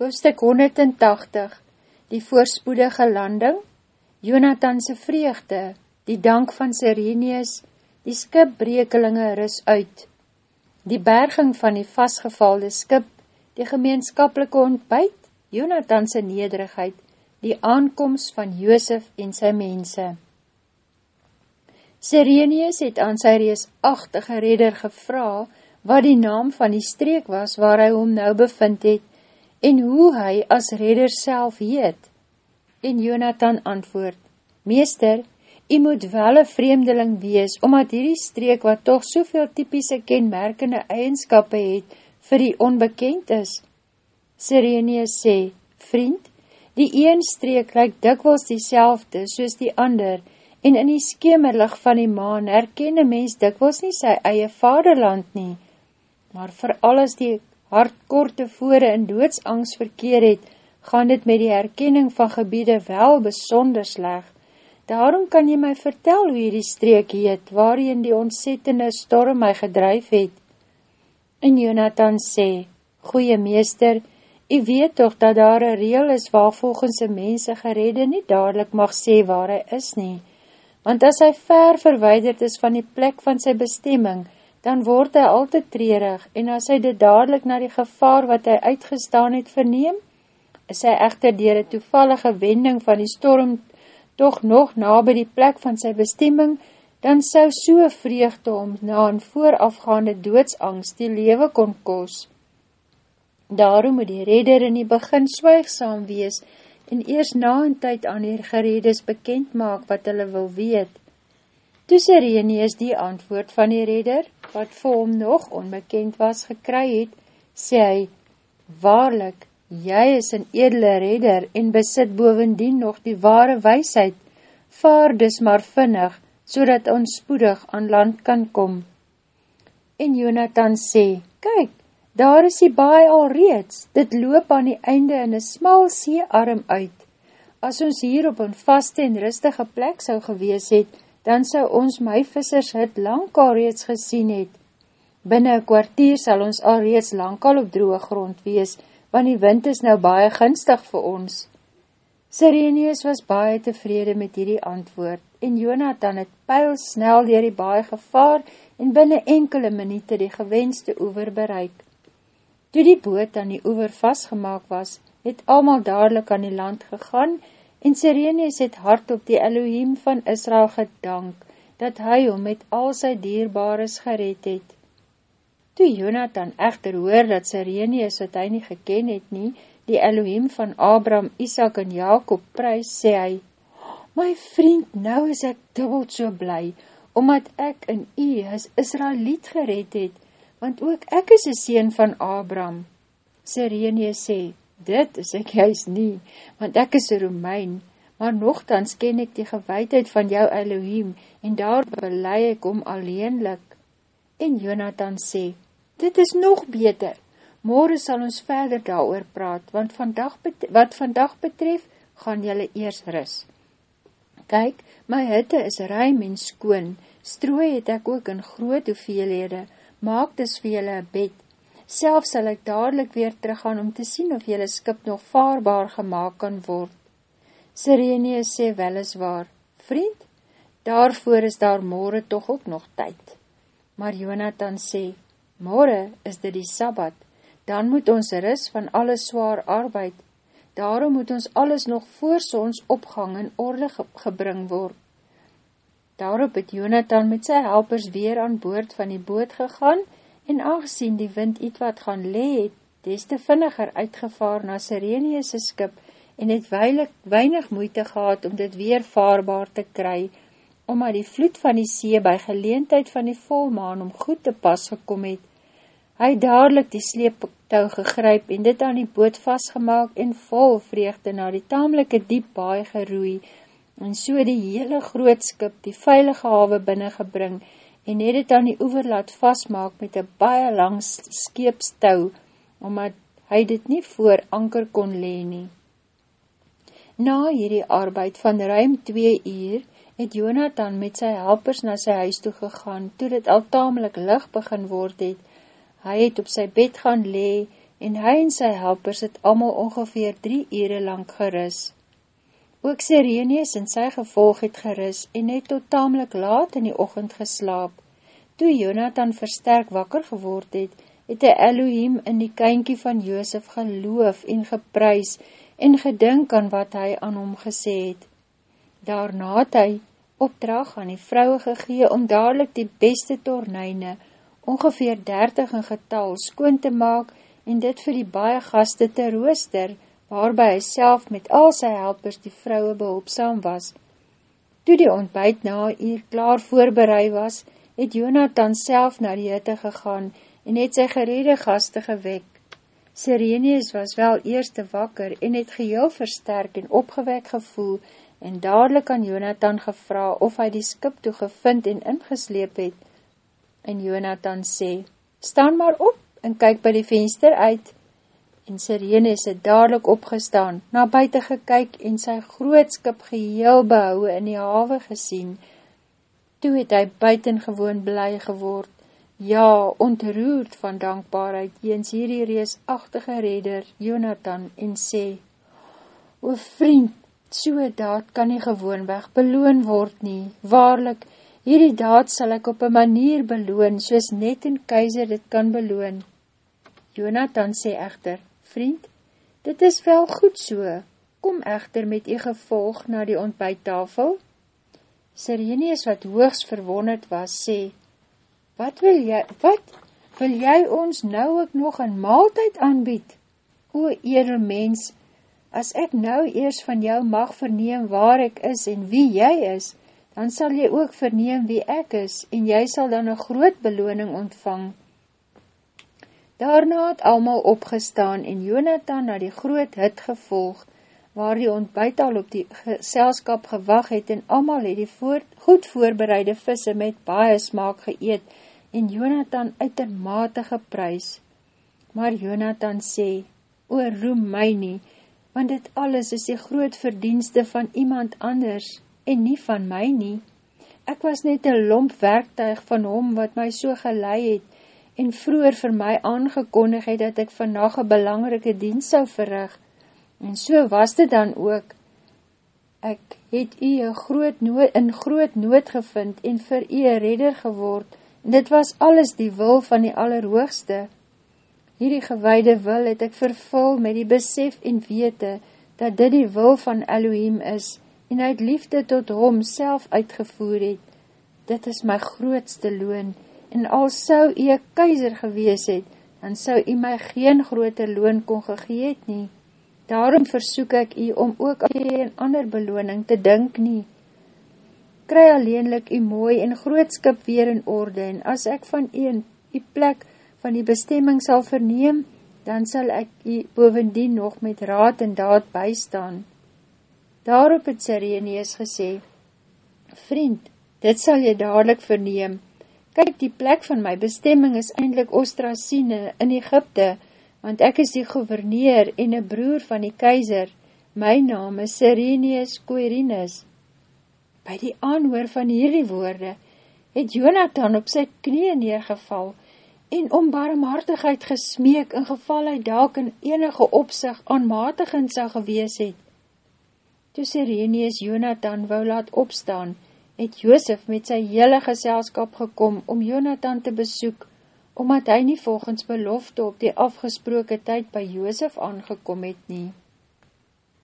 Hoofstuk 180 Die voorspoedige landing Jonathanse vreugde Die dank van Sireneus Die skipbrekelinge ris uit. Die berging van die vastgevalde skip Die gemeenskapelike ontbijt Jonathanse nederigheid Die aankomst van Joosef en sy mense. Sireneus het aan sy reesachtige redder gevra wat die naam van die streek was waar hy hom nou bevind het en hoe hy as redder self heet. En Jonathan antwoord, Meester, jy moet wel een vreemdeling wees, omdat hierdie streek wat toch soveel typische kenmerkende eigenskap het, vir die onbekend is. Sirenius sê, Vriend, die een streek lyk dikwels die selfde soos die ander, en in die skemerlig van die maan herken een mens dikwels nie sy eie vaderland nie, maar vir alles die hart kort tevore in doodsangst verkeer het, gaan dit met die herkenning van gebiede wel besonder sleg. Daarom kan jy my vertel hoe jy die streek heet, waarin die ontzettende storm my gedryf het. En Jonathan sê, Goeie meester, jy weet toch dat daar een reel is waar volgens die mense gerede nie dadelijk mag sê waar hy is nie. Want as hy ver verweiderd is van die plek van sy bestemming, dan word hy al te treurig, en as hy dit dadelijk na die gevaar wat hy uitgestaan het verneem, is hy echter dier die toevallige wending van die storm toch nog na by die plek van sy bestemming, dan sou so vreugde om na een voorafgaande doodsangst die lewe kon kos. Daarom moet die redder in die begin swijgsam wees, en eers na een tyd aan die geredes bekend maak wat hulle wil weet. Toe Sireneus die antwoord van die redder, wat vir hom nog onbekend was gekry het, sê hy, Waarlik, jy is een edele redder en besit bovendien nog die ware weisheid, vaar dus maar vinnig, so dat ons spoedig aan land kan kom. En Jonathan sê, Kyk, daar is die baai al reeds, dit loop aan die einde in een smal seearm uit. As ons hier op een vaste en rustige plek sou gewees het, dan sou ons my vissers het lang al reeds gesien het. Binnen een kwartier sal ons al reeds lang al op droge grond wees, want die wind is nou baie gunstig vir ons. Sirenius was baie tevrede met hierdie antwoord, en Jonathan het pijl snel dier die baie gevaar en binnen enkele minute die gewenste oever bereik. Toe die boot aan die oever vastgemaak was, het almal dadelijk aan die land gegaan En Sireneus het hart op die Elohim van Israel gedank, dat hy hom met al sy dierbares gered het. Toe Jonathan echter hoor dat Sireneus, wat hy nie geken het nie, die Elohim van Abraham, Isaac en Jacob prijs, sê hy, My vriend, nou is ek dubbeld so bly, omdat ek in u as Israeliet gered het, want ook ek is een sien van Abraham. Sireneus sê, Dit is ek juist nie, want ek is een Romein, maar nogthans ken ek die gewaadheid van jou Elohim, en daar belei ek om alleenlik. En Jonathan sê, dit is nog beter, morgen sal ons verder daar oor praat, want vandag wat vandag betref, gaan jylle eers ris. Kyk, my hitte is ruim en skoon, strooi het ek ook in groot hoeveelhede, maak dus vir jylle bed, Self sal ek dadelijk weer teruggaan om te sien of jylle skip nog vaarbaar gemaakt kan word. Sireneus sê weliswaar, Vriend, daarvoor is daar morgen toch ook nog tyd. Maar Jonathan sê, Morgen is dit die Sabbat, dan moet ons ris van alle zwaar arbeid, daarom moet ons alles nog voor ons opgang in orde ge gebring word. Daarop het Jonathan met sy helpers weer aan boord van die boot gegaan, en aangezien die wind iets wat gaan lee, des te vinniger uitgevaar na Sirenius' skip en het weilig, weinig moeite gehad om dit weer vaarbaar te kry, omdat die vloed van die see by geleentheid van die volmaan om goed te pas gekom het. Hy dadelijk die sleeptouw gegryp en dit aan die boot vastgemaak en vol vreugde na die tamelike diep baai geroei en so die hele grootskip die veilige hawe binnengebring en het het aan die oever laat vastmaak met een baie lang skeepstouw, omdat hy dit nie voor anker kon leen nie. Na hierdie arbeid van ruim twee uur, het Jonathan met sy helpers na sy huis toe gegaan, toe dit al tamelik lig begin word het. Hy het op sy bed gaan lee, en hy en sy helpers het allemaal ongeveer drie ure lang geris. Ook Sireneus en sy gevolg het geris en het tot tamelijk laat in die ochend geslaap. Toe Jonathan versterk wakker geword het, het hy Elohim in die kynkie van Joosef geloof en geprys en gedink aan wat hy aan hom gesê het. Daarna het hy opdrag aan die vrouwe gegee om dadelijk die beste tornijne, ongeveer 30 in getal, skoon te maak en dit vir die baie gaste te rooster, waarby hy self met al sy helpers die vrouwe behulpsaam was. Toe die ontbijt na hier klaar voorbereid was, het Jonathan self na die hitte gegaan en het sy gerede gaste gewek. Sirenius was wel eerste wakker en het geheel versterk en opgewek gevoel en dadelijk aan Jonathan gevra of hy die skip toe gevind en ingesleep het. En Jonathan sê, staan maar op, en kyk by die venster uit, en Sirenes het dadelijk opgestaan, na buiten gekyk en sy grootskip geheel behouwe in die hawe gesien. Toe het hy buitengewoon bly geword, ja, ontroerd van dankbaarheid, jens hierdie reesachtige redder, Jonathan, en sê, O vriend, so daad kan nie gewoonweg beloon word nie, waarlik, hierdie daad sal ek op een manier beloon, soos net een keizer dit kan beloon. Jonathan sê echter, Vriend, dit is wel goed so, kom echter met die gevolg na die ontbijttafel. Sirenius, wat hoogs verwonderd was, sê, Wat wil jy, wat wil jy ons nou ook nog een maaltijd aanbied? O, edel mens, as ek nou eers van jou mag verneem waar ek is en wie jy is, dan sal jy ook verneem wie ek is, en jy sal dan een groot beloning ontvang. Daarna het almal opgestaan en Jonathan na die groot hut gevolg, waar die ontbijt al op die geselskap gewag het en almal het die voort, goed voorbereide visse met baie smaak geëet en Jonathan uitermate geprys. Maar Jonathan sê, O roem my nie, want dit alles is die groot verdienste van iemand anders en nie van my nie. Ek was net een lomp werktuig van hom wat my so gelei het en vroeger vir my aangekondig het, dat ek vandag een belangrike dienst sou verrig. En so was dit dan ook. Ek het u in groot nood, in groot nood gevind en vir u een redder geword, en dit was alles die wil van die allerhoogste. Hierdie gewaide wil het ek vervul met die besef en wete, dat dit die wil van Elohim is, en uit liefde tot hom self uitgevoer het. Dit is my grootste loon, al sou u een keizer gewees het, dan sou u my geen grote loon kon gegeet nie. Daarom versoek ek u om ook een ander beloning te dink nie. Kry alleenlik u mooi en groot skip weer in orde, en as ek van u in die plek van die bestemming sal verneem, dan sal ek u bovendien nog met raad en daad bystaan. Daarop het Sireneus gesê, Vriend, dit sal jy dadelijk verneem, Kyk, die plek van my bestemming is eindelijk Ostracine in Egypte, want ek is die gouverneur en een broer van die keizer. My naam is Sirenius Koerinus. By die aanhoor van hierdie woorde, het Jonathan op sy knie neergeval en om barmhartigheid gesmeek in geval hy dalk in enige opzicht aanmatigend sal gewees het. Toe Sirenius Jonathan wou laat opstaan, het Joosef met sy hele geselskap gekom om Jonathan te besoek, omdat hy nie volgens belofte op die afgesproke tyd by Joosef aangekom het nie.